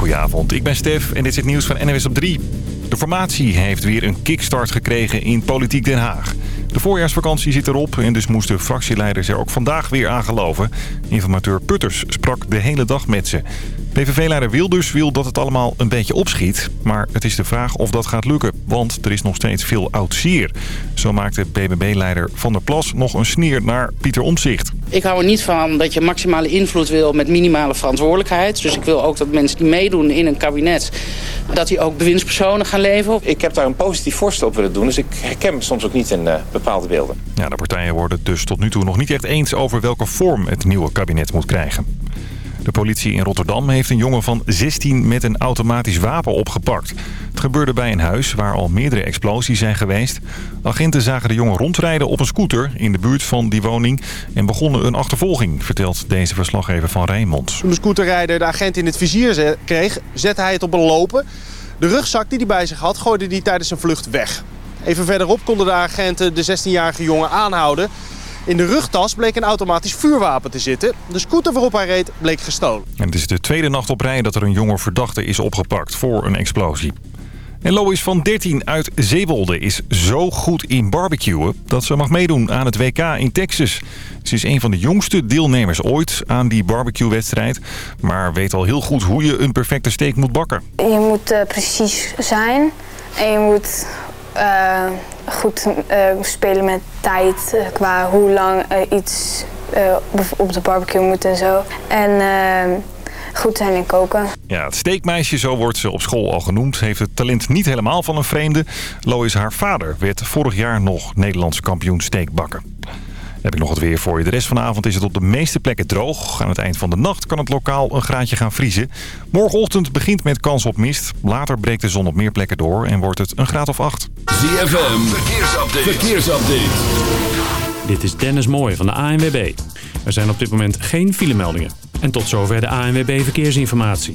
goedenavond. Ik ben Stef en dit is het nieuws van NWS op 3. De formatie heeft weer een kickstart gekregen in Politiek Den Haag. De voorjaarsvakantie zit erop en dus moesten fractieleiders er ook vandaag weer aan geloven. Informateur Putters sprak de hele dag met ze. PVV-leider Wilders wil dat het allemaal een beetje opschiet. Maar het is de vraag of dat gaat lukken, want er is nog steeds veel oud zeer. Zo maakte BBB-leider Van der Plas nog een sneer naar Pieter Omzicht. Ik hou er niet van dat je maximale invloed wil met minimale verantwoordelijkheid. Dus ik wil ook dat mensen die meedoen in een kabinet, dat die ook bewindspersonen gaan leven. Ik heb daar een positief voorstel op willen doen, dus ik herken me soms ook niet in uh, bepaalde beelden. Ja, de partijen worden dus tot nu toe nog niet echt eens over welke vorm het nieuwe kabinet moet krijgen. De politie in Rotterdam heeft een jongen van 16 met een automatisch wapen opgepakt. Het gebeurde bij een huis waar al meerdere explosies zijn geweest. Agenten zagen de jongen rondrijden op een scooter in de buurt van die woning... en begonnen een achtervolging, vertelt deze verslaggever van Rijnmond. Toen de scooterrijder de agent in het vizier kreeg, zette hij het op een lopen. De rugzak die hij bij zich had, gooide hij tijdens zijn vlucht weg. Even verderop konden de agenten de 16-jarige jongen aanhouden... In de rugtas bleek een automatisch vuurwapen te zitten. De scooter waarop hij reed bleek gestolen. En het is de tweede nacht op rij dat er een jonge verdachte is opgepakt voor een explosie. En Lois van 13 uit Zeewolde is zo goed in barbecuen dat ze mag meedoen aan het WK in Texas. Ze is een van de jongste deelnemers ooit aan die barbecue-wedstrijd, maar weet al heel goed hoe je een perfecte steak moet bakken. Je moet uh, precies zijn en je moet uh, goed uh, spelen met tijd uh, qua hoe lang iets op de barbecue moet en zo. En goed zijn in koken. Ja, het steekmeisje, zo wordt ze op school al genoemd, heeft het talent niet helemaal van een vreemde. Lois, haar vader, werd vorig jaar nog Nederlands kampioen steekbakken heb ik nog het weer voor je. De rest van de avond is het op de meeste plekken droog. Aan het eind van de nacht kan het lokaal een graadje gaan vriezen. Morgenochtend begint met kans op mist. Later breekt de zon op meer plekken door en wordt het een graad of acht. ZFM, verkeersupdate. verkeersupdate. Dit is Dennis Mooij van de ANWB. Er zijn op dit moment geen filemeldingen. En tot zover de ANWB Verkeersinformatie.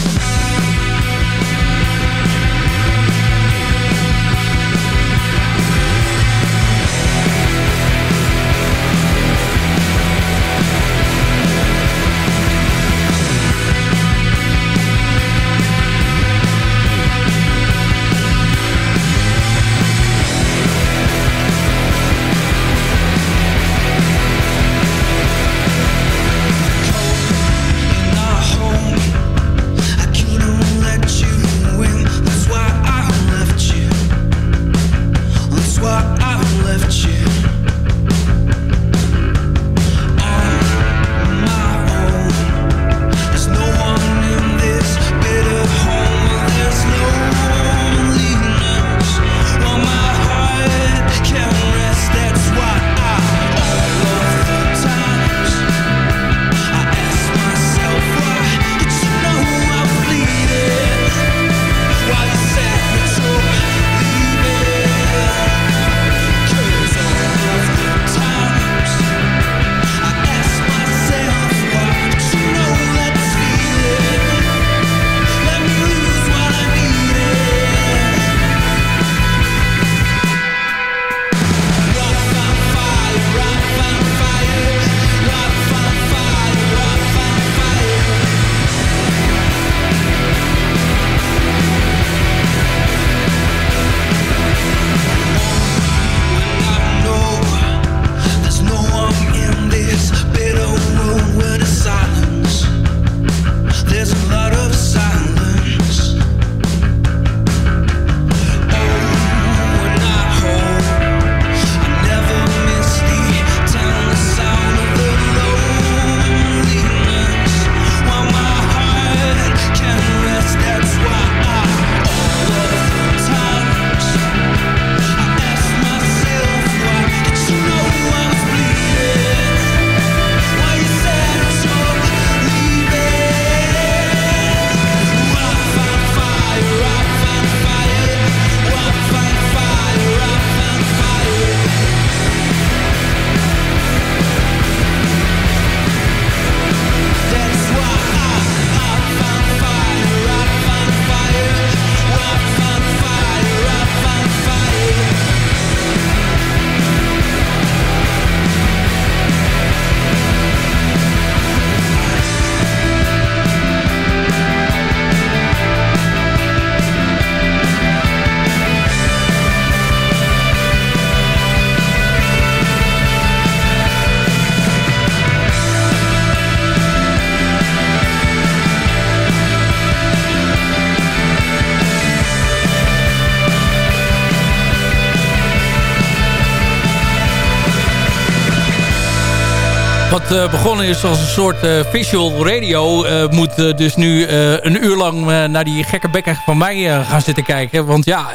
Uh, begonnen is als een soort uh, visual radio... Uh, moet dus nu een uur lang naar die gekke bekken van mij gaan zitten kijken. Want ja,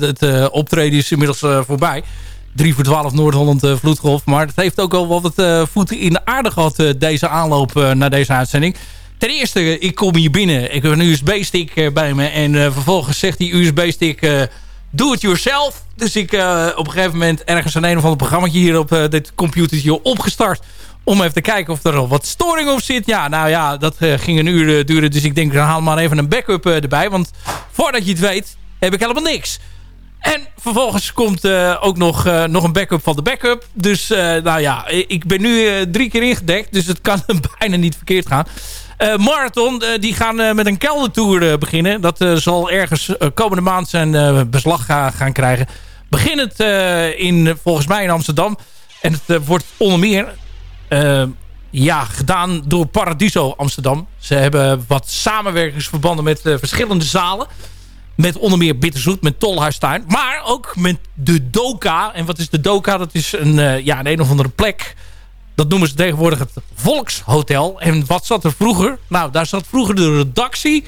het optreden is inmiddels voorbij. 3 voor 12 Noord-Holland vloedgolf. Maar het heeft ook al wat voeten in de aarde gehad... deze aanloop naar deze uitzending. Ten eerste, ik kom hier binnen. Ik heb een USB-stick bij me. En vervolgens zegt die USB-stick... do it yourself. Dus ik op een gegeven moment ergens een een of ander programma hier op dit computertje opgestart om even te kijken of er al wat storing op zit. Ja, nou ja, dat uh, ging een uur uh, duren. Dus ik denk, dan haal maar even een backup uh, erbij. Want voordat je het weet, heb ik helemaal niks. En vervolgens komt ook nog, nog een backup van de backup. Dus nou ja, ik ben nu drie keer ingedekt. Dus het kan bijna niet verkeerd gaan. Marathon, die gaan met een keldertour beginnen. Dat zal ergens komende maand zijn beslag gaan krijgen. Beginnend in, volgens mij in Amsterdam. En het wordt onder meer ja, gedaan door Paradiso Amsterdam. Ze hebben wat samenwerkingsverbanden met uh, verschillende zalen. Met onder meer Bitterzoet, met Tolhuistuin. Maar ook met de Doka. En wat is de Doka? Dat is een, uh, ja, een, een of andere plek. Dat noemen ze tegenwoordig het Volkshotel. En wat zat er vroeger? Nou, daar zat vroeger de redactie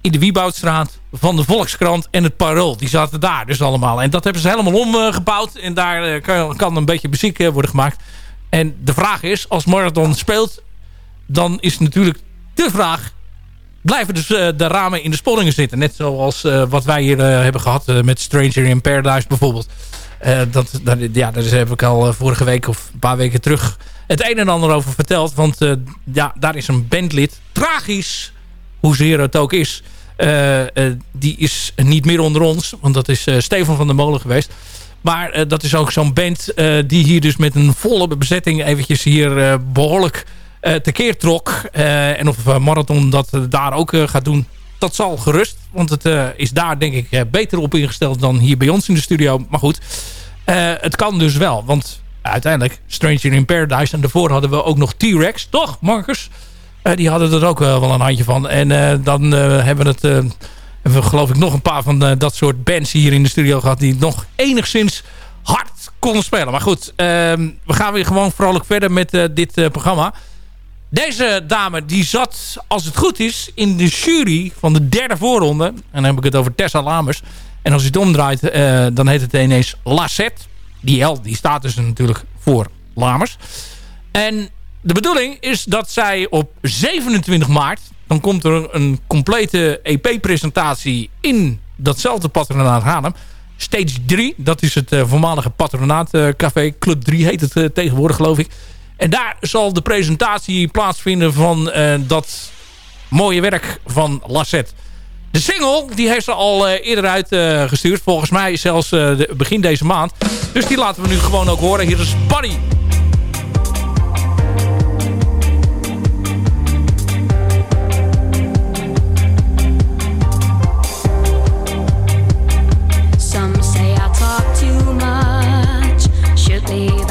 in de Wieboudstraat van de Volkskrant en het Parool. Die zaten daar dus allemaal. En dat hebben ze helemaal omgebouwd. En daar kan, kan, een beetje muziek worden gemaakt. En de vraag is, als Marathon speelt... dan is natuurlijk de vraag... blijven dus uh, de ramen in de spanningen zitten? Net zoals uh, wat wij hier uh, hebben gehad met Stranger in Paradise bijvoorbeeld. dat, dat, ja, daar heb ik al vorige week of een paar weken terug... het een en ander over verteld. Want ja, daar is een bandlid. Tragisch, hoezeer het ook is... die is niet meer onder ons. Want dat is Stefan van der Molen geweest. Maar uh, dat is ook zo'n band uh, die hier dus met een volle bezetting eventjes hier uh, behoorlijk tekeer trok. en of Marathon dat daar ook gaat doen, dat zal gerust. Want het is daar denk ik beter op ingesteld dan hier bij ons in de studio. Maar goed, het kan dus wel. Want uiteindelijk Stranger in Paradise. En daarvoor hadden we ook nog T-Rex. Toch, Marcus? die hadden er ook wel een handje van. En dan hebben we het hebben we geloof ik nog een paar van de, dat soort bands hier in de studio gehad... die nog enigszins hard konden spelen. Maar goed, ehm, we gaan weer gewoon vrolijk verder met uh, dit uh, programma. Deze dame die zat, als het goed is, in de jury van de derde voorronde. En dan heb ik het over Tessa Lamers. En als je het omdraait, dan heet het ineens Lassette. Die L die staat dus natuurlijk voor Lamers. En de bedoeling is dat zij op 27 maart dan komt er een complete EP-presentatie in datzelfde patronaat Haarlem. Stage 3, dat is het uh, voormalige patronaatcafé. Uh, Club 3 heet het uh, tegenwoordig, geloof ik. En daar zal de presentatie plaatsvinden van eh, dat mooie werk van Lassette. De single die heeft ze al eerder uitgestuurd. Volgens mij zelfs begin deze maand. Dus die laten we nu gewoon ook horen. Hier is Buddy. sleep.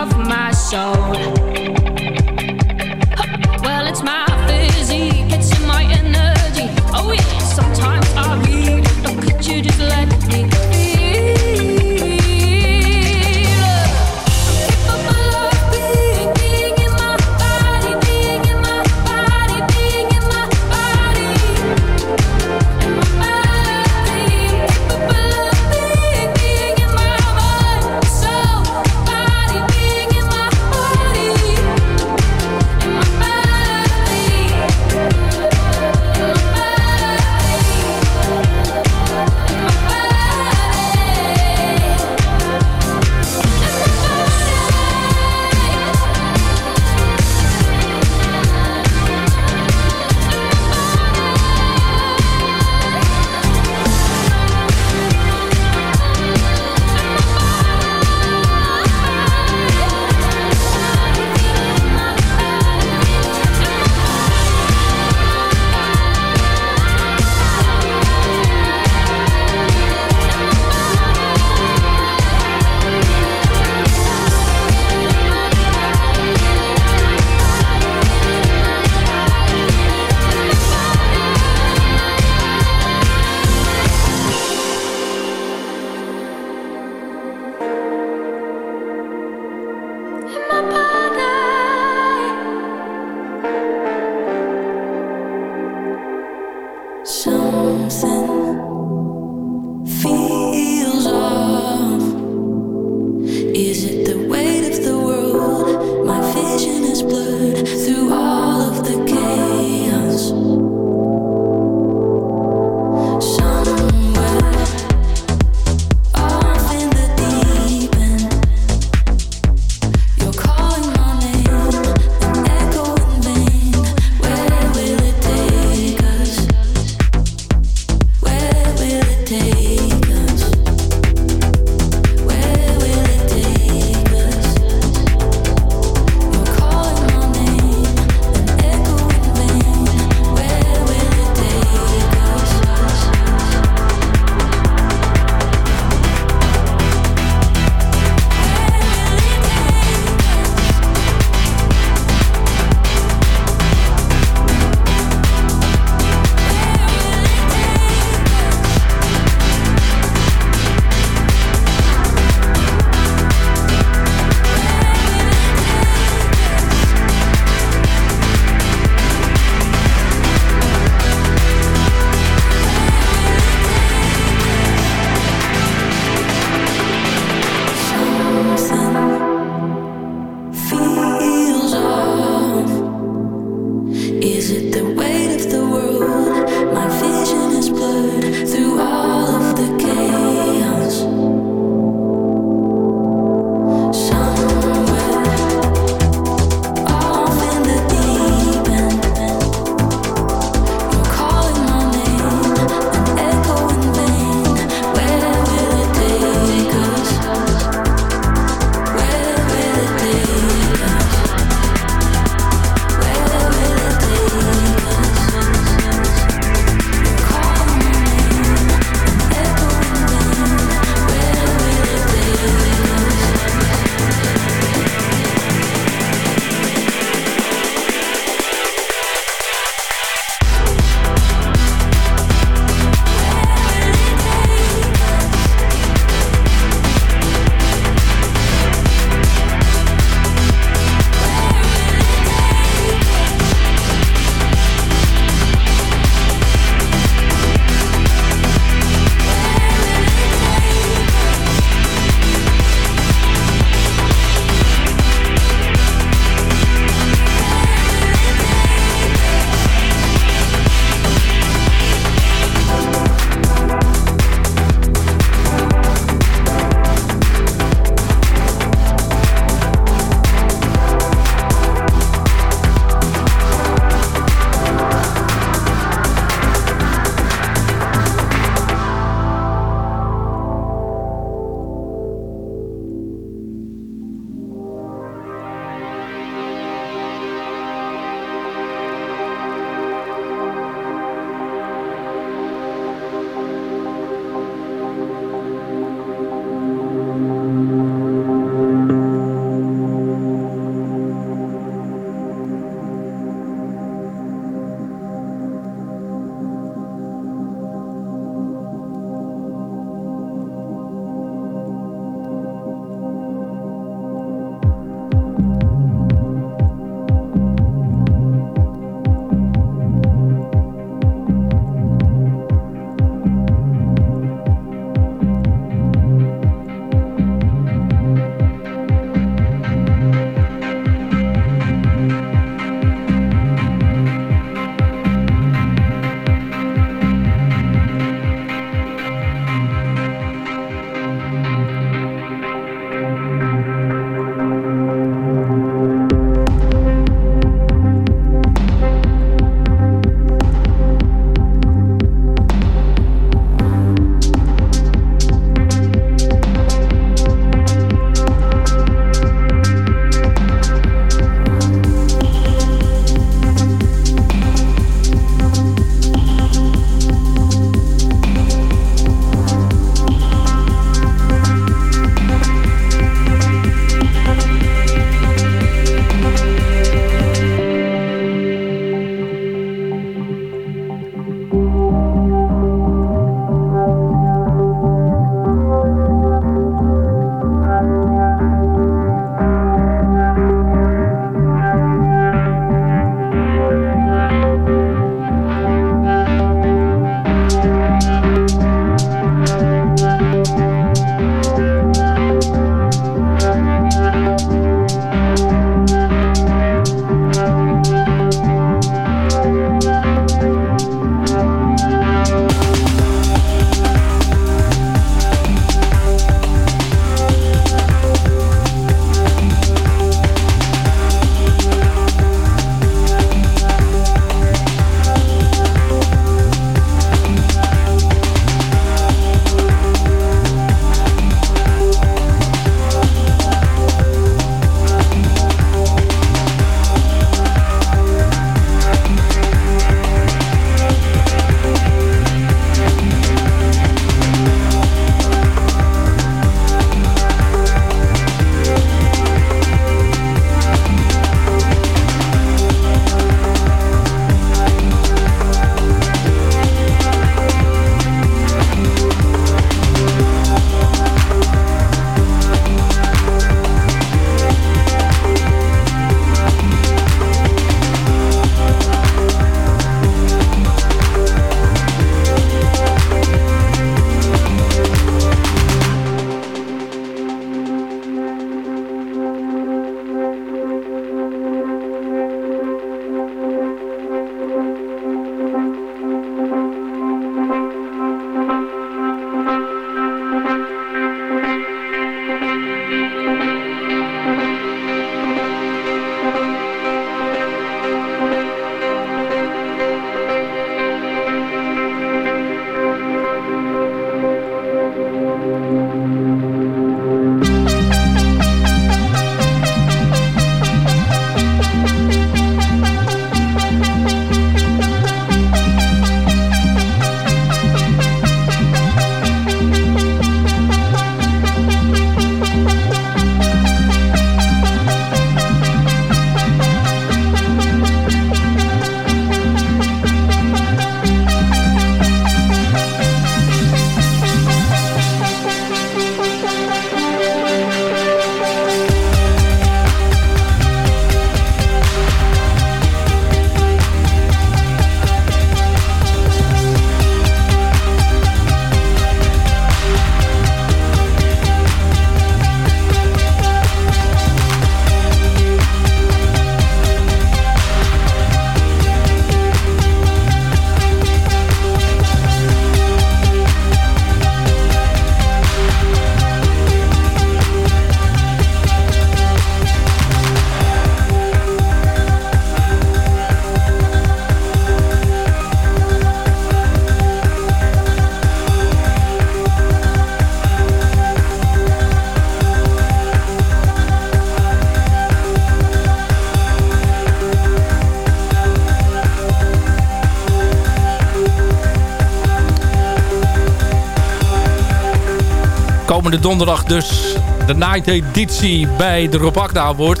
Aankomende donderdag dus de night editie bij de Rob Akda Award.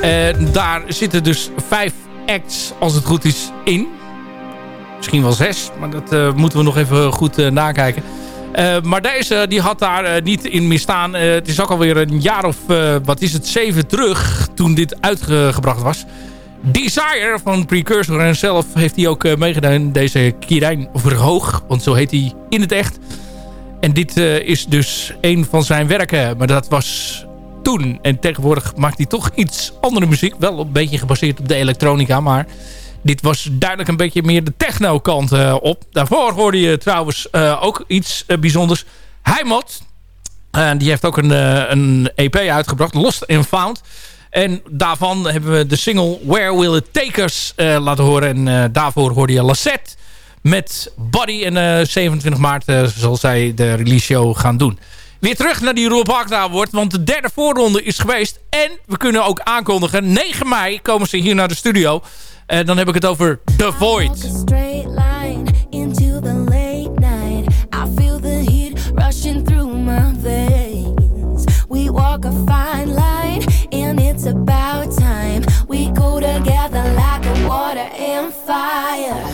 En daar zitten dus vijf acts, als het goed is, in. Misschien wel zes, maar dat eh, moeten we nog even goed eh, nakijken. Eh, maar deze die had daar niet in meer staan. Eh, het is ook alweer een jaar of, wat is het, zeven terug toen dit uitgebracht was. Desire van Precursor en zelf heeft hij ook meegedaan. Deze Kirijn Verhoog, want zo heet hij in het echt. En dit eh, is dus een van zijn werken. Maar dat was toen. En tegenwoordig maakt hij toch iets andere muziek. Wel een beetje gebaseerd op de elektronica, maar... Dit was duidelijk een beetje meer de techno-kant eh, op. Daarvoor hoorde je trouwens eh, ook iets bijzonders. Heimat. Die heeft ook een, een EP uitgebracht. Lost and Found. En daarvan hebben we de single Where Will It Take Us laten horen. En daarvoor hoorde je Lassette met Buddy. En eh, 27 maart eh, zal zij de release show gaan doen. Weer terug naar die Rob Award. Want de derde voorronde is geweest. En we kunnen ook aankondigen. 9 mei komen ze hier naar de studio. En dan heb ik het over The Void. walk a fine line, and it's about time we go together like water and fire.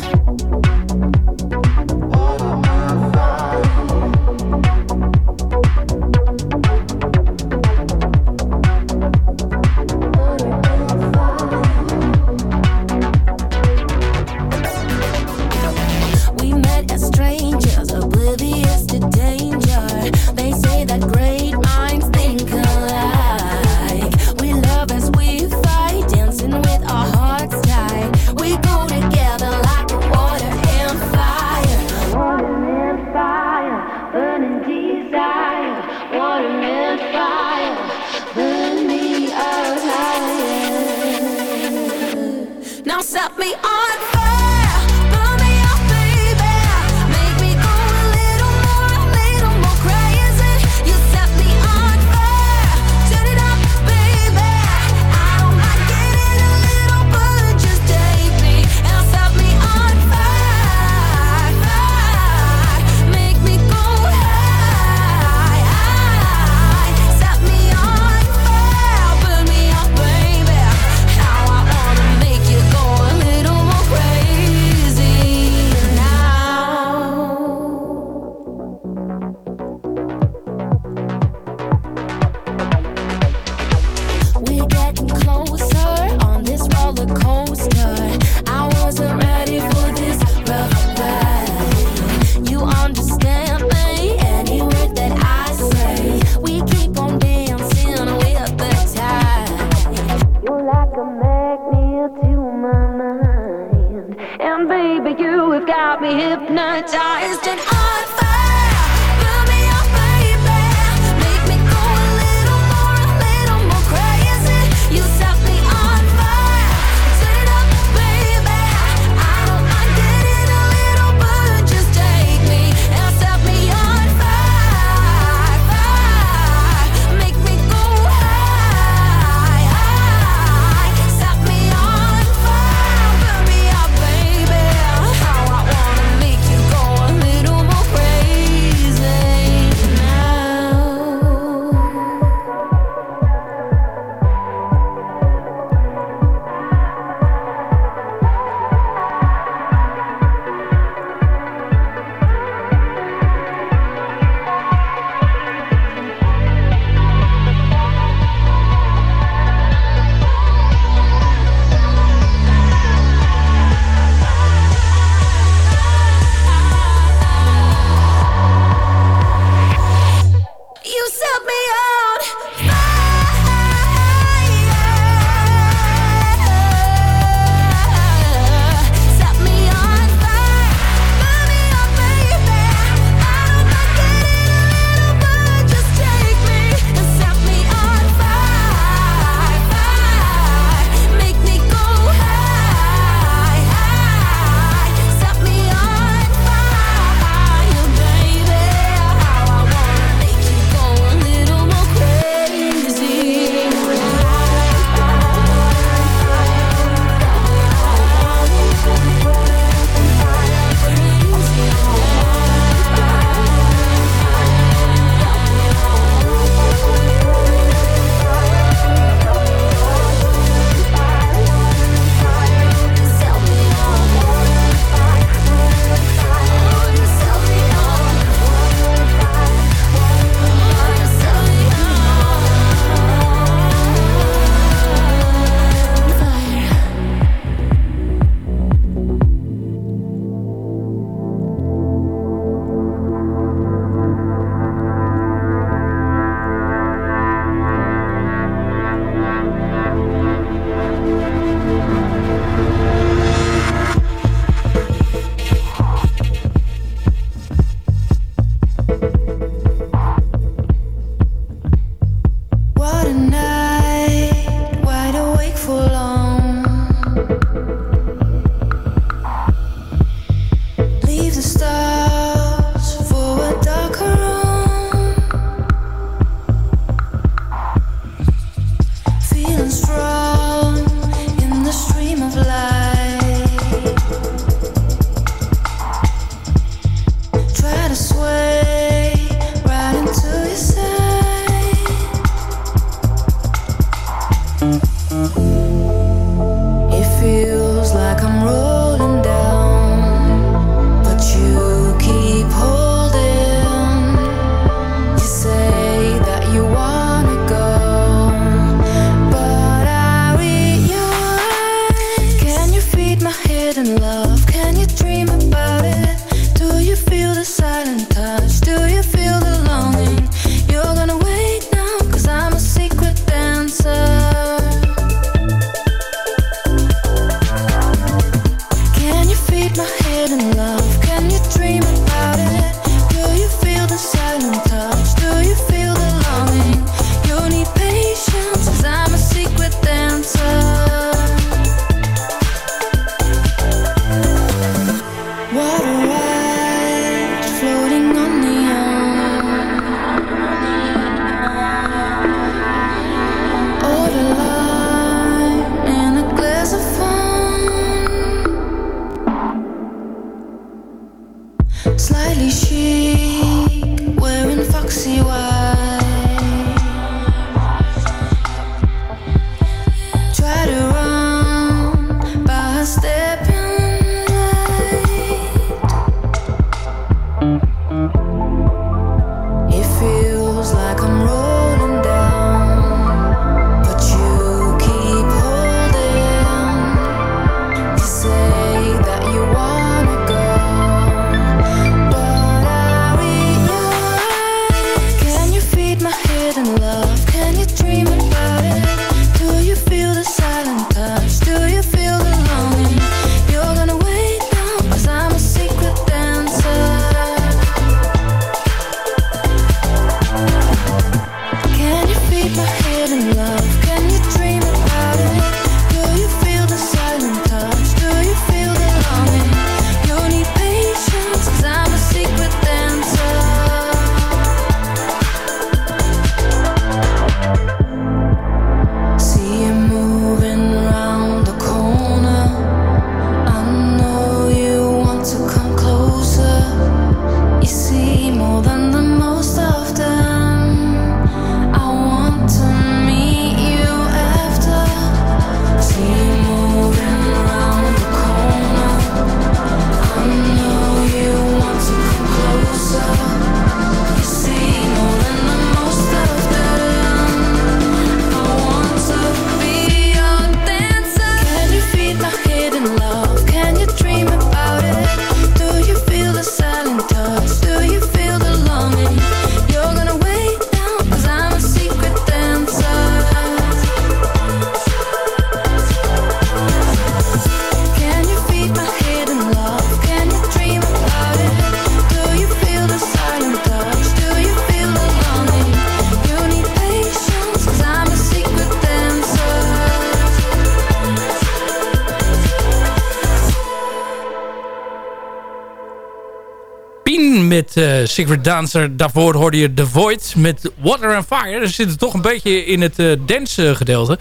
Eh, Secret Dancer. Daarvoor hoorde je The Void met Water and Fire. Dus er zit toch een beetje in het uh, dance eh, gedeelte.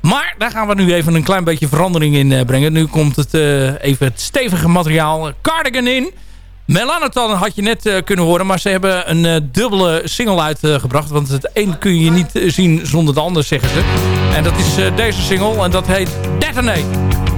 Maar daar gaan we nu even een klein beetje verandering in brengen. Nu komt het even het stevige materiaal Cardigan in. Melanotan had je net kunnen horen, maar ze hebben een dubbele single uitgebracht. want het een kun je niet zien zonder de ander, zeggen ze. En dat is deze single en dat heet Detonate.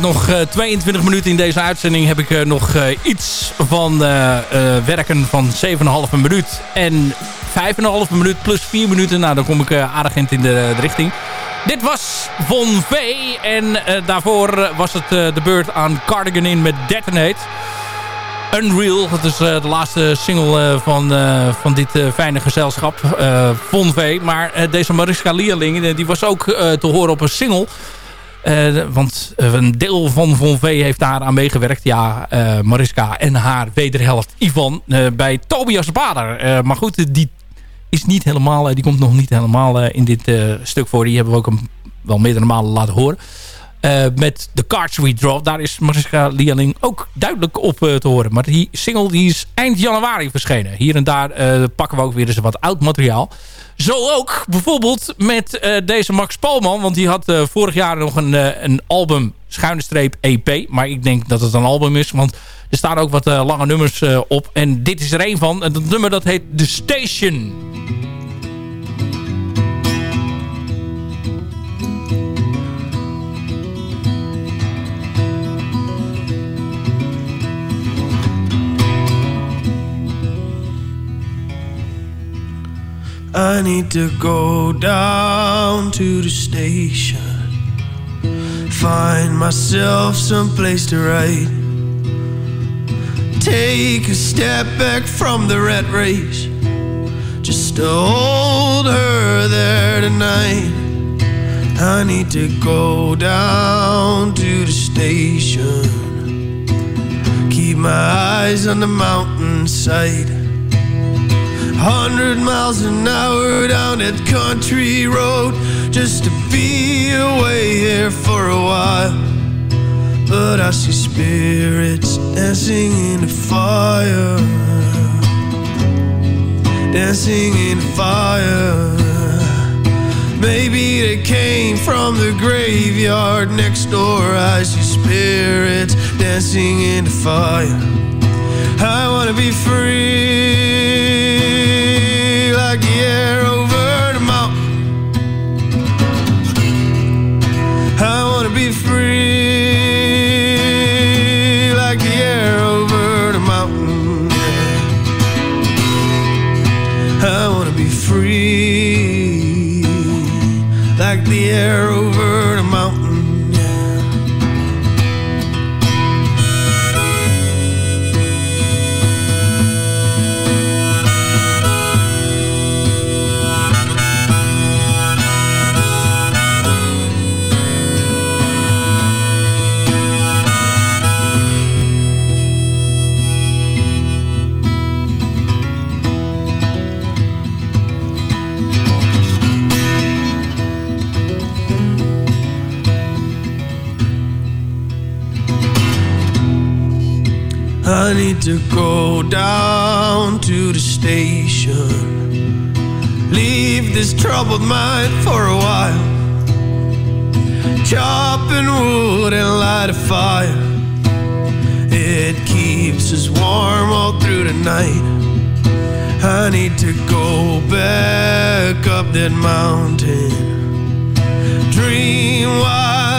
Nog eh, 22 minuten in deze uitzending heb ik eh, nog eh, iets van eh, eh, werken van 7,5 minuut en 5,5 minuut plus 4 minuten. Nou, dan kom ik eh, aardig in de, de richting. Dit was Von V en eh, daarvoor eh, was het eh, de beurt aan Cardigan in met Detonate. Unreal, dat is eh, de laatste single eh, van, eh, van dit eh, fijne gezelschap, eh Von V. Maar eh, deze Mariska Lierling, eh, die was ook eh, te horen op een single... Eh, want een deel van Von V heeft daar aan meegewerkt. Ja, eh, Mariska en haar wederhelft Ivan eh, bij Tobias Bader. Maar goed, die is niet helemaal, die komt nog niet helemaal in dit stuk voor. Die hebben we ook wel meerdere malen laten horen. Met The Cards We Draw. Daar is Mariska Lialing ook duidelijk op te horen. Maar die single die is eind januari verschenen. Hier en daar pakken we ook weer eens wat oud materiaal. Zo ook bijvoorbeeld met eh, deze Max Palman. Want die had eh, vorig jaar nog een, eh, een album schuine streep EP. Maar ik denk dat het een album is. Want er staan ook wat lange nummers op. En dit is er een van. En dat nummer dat heet The Station. I need to go down to the station. Find myself someplace to write. Take a step back from the rat race. Just to hold her there tonight. I need to go down to the station. Keep my eyes on the mountainside. Hundred miles an hour down that country road just to be away here for a while. But I see spirits dancing in the fire, dancing in the fire. Maybe they came from the graveyard next door. I see spirits dancing in the fire. I wanna be free air over the mountain. I wanna be free like the air over the mountain. I wanna be free like the air I need to go down to the station. Leave this troubled mind for a while. Chopping wood and light a fire. It keeps us warm all through the night. I need to go back up that mountain. Dream while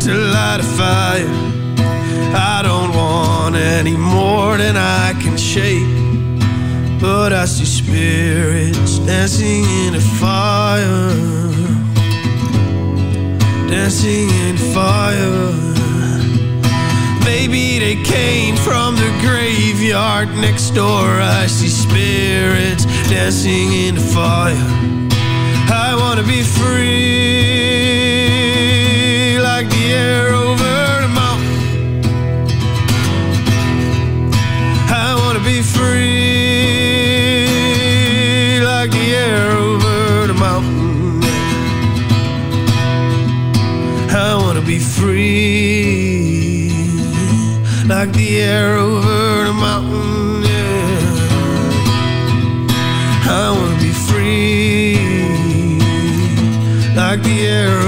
to light a fire. I don't want any more than I can shake. But I see spirits dancing in the fire. Dancing in the fire. Maybe they came from the graveyard next door. I see spirits dancing in the fire. I wanna be free like the air over the mountain. I wanna be free like the air over the mountain. I wanna be free like the air over the mountain. Yeah. I wanna be free like the air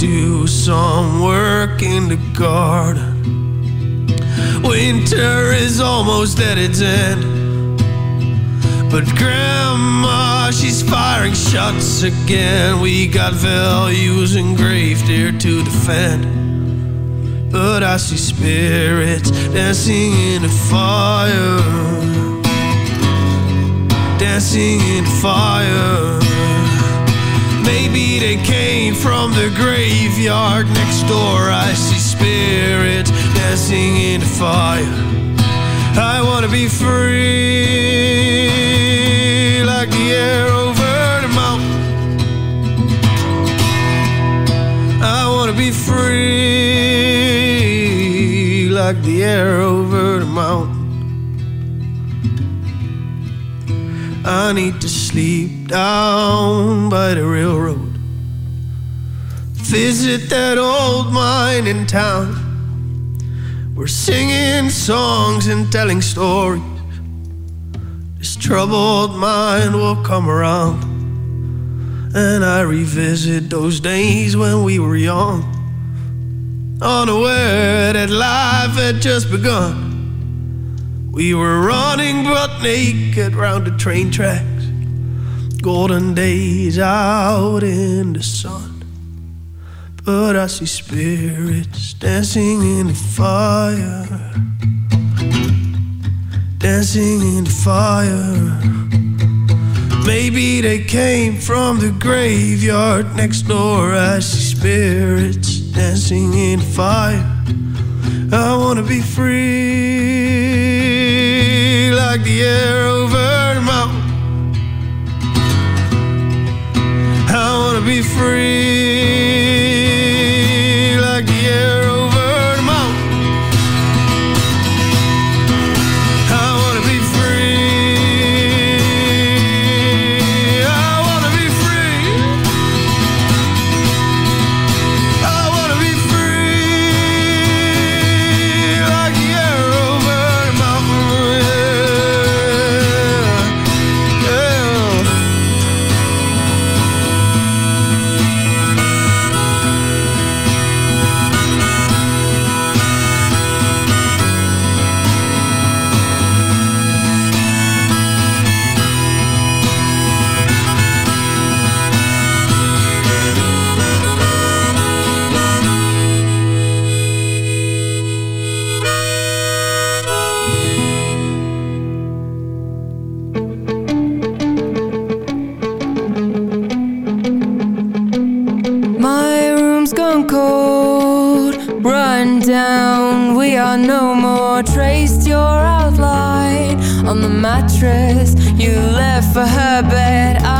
do some work in the garden. Winter is almost at its end. But Grandma, she's firing shots again. We got values engraved here to defend. But I see spirits dancing in the fire. Dancing in the fire. Maybe they came from the graveyard next door. I see spirits dancing in the fire. I wanna be free like the air over the mountain. I wanna be free like the air over the mountain. I need to sleep down by the railroad. Visit that old mine in town. We're singing songs and telling stories. This troubled mind will come around. And I revisit those days when we were young. Unaware that life had just begun. We were running butt naked round the train tracks. Golden days out in the sun. But I see spirits dancing in the fire. Dancing in the fire. Maybe they came from the graveyard next door. I see spirits dancing in the fire. I wanna be free like the air over the mountain. Be free mattress you left for her bed. I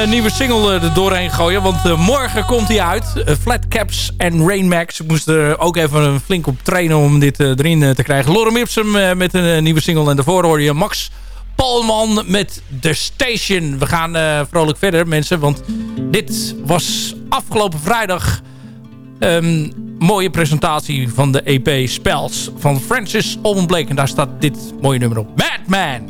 Eh, nieuwe single eh, er doorheen gooien. Want eh, morgen komt hij uit. Flatcaps en Rainmax. Ik moest er ook even flink op trainen om dit erin te krijgen. Lorem Ipsum met een nieuwe single. En daarvoor hoor je Max Palman met The Station. We gaan vrolijk verder, mensen. Want dit was afgelopen vrijdag... een mooie presentatie van de EP Spells van Francis Olmenbleek. En daar staat dit mooie nummer op. Madman!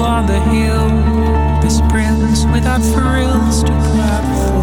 on the hill, best friends without frills to clap for.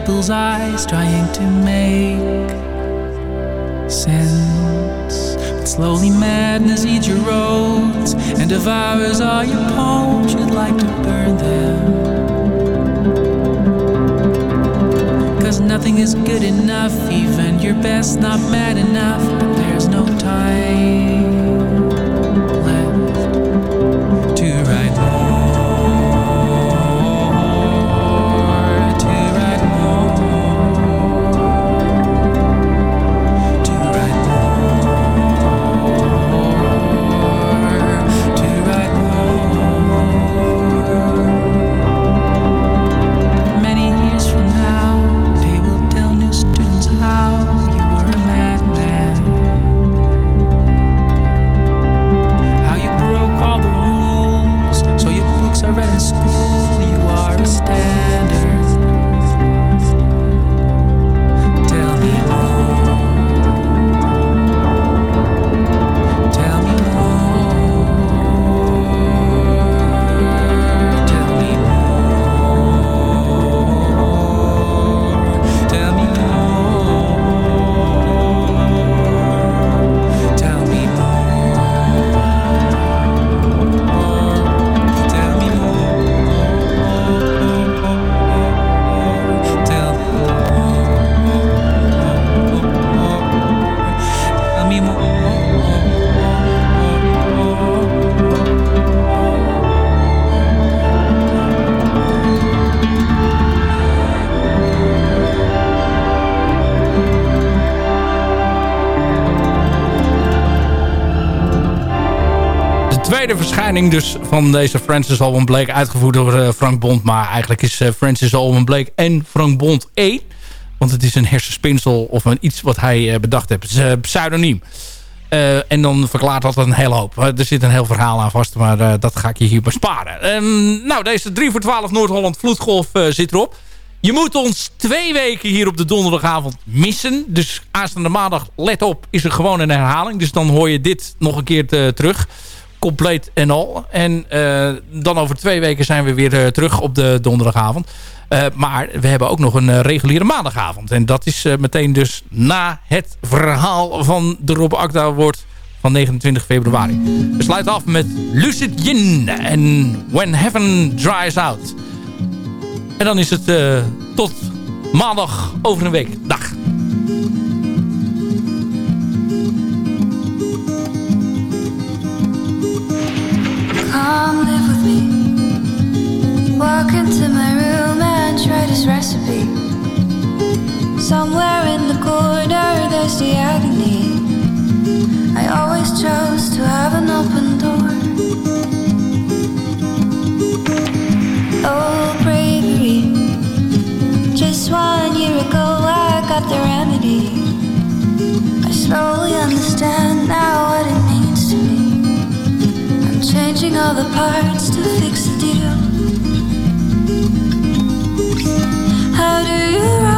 People's eyes, trying to make sense. But slowly madness eats your roads and devours all your poems. You'd like to burn them. Cause nothing is good enough, even your best not bad enough. Tweede verschijning dus van deze Francis Alban Blake... uitgevoerd door eh, Frank Bond. Maar eigenlijk is eh, Francis Alban Blake en Frank Bond één. Want het is een hersenspinsel of een iets wat hij eh, bedacht heeft. Pseudoniem. En dan verklaart dat een hele hoop. Er zit een heel verhaal aan vast, maar dat ga ik je hier besparen. Ehm, nou, deze 3 voor 12 Noord-Holland Vloedgolf zit erop. Je moet ons twee weken hier op de donderdagavond missen. Dus aanstaande maandag, let op, is er gewoon een herhaling. Dus dan hoor je dit nog een keer te- terug. Compleet en al. En eh, dan over twee weken zijn we weer eh, terug op de donderdagavond. Eh, maar we hebben ook nog een reguliere maandagavond. En dat is meteen dus na het verhaal van de Rob Akda Award van 29 februari. We sluiten af met Lucid Yin en When Heaven Dries Out. En dan is het tot maandag over een week. Dag. Come live with me. Walk into my room and try this recipe. Somewhere in the corner, there's the agony. I always chose to have an open door. Oh, bravery. Just one year ago, I got the remedy. I slowly understand now what it changing all the parts to fix the deal. How do you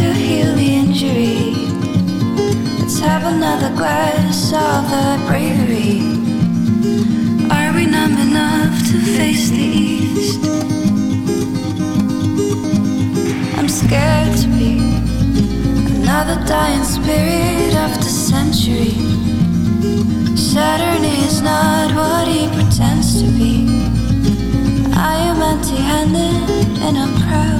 to heal the injury. Let's have another glass of the bravery. Are we numb enough to face the east? I'm scared to be another dying spirit of the century. Saturn is not what he pretends to be. I am empty handed and I'm proud.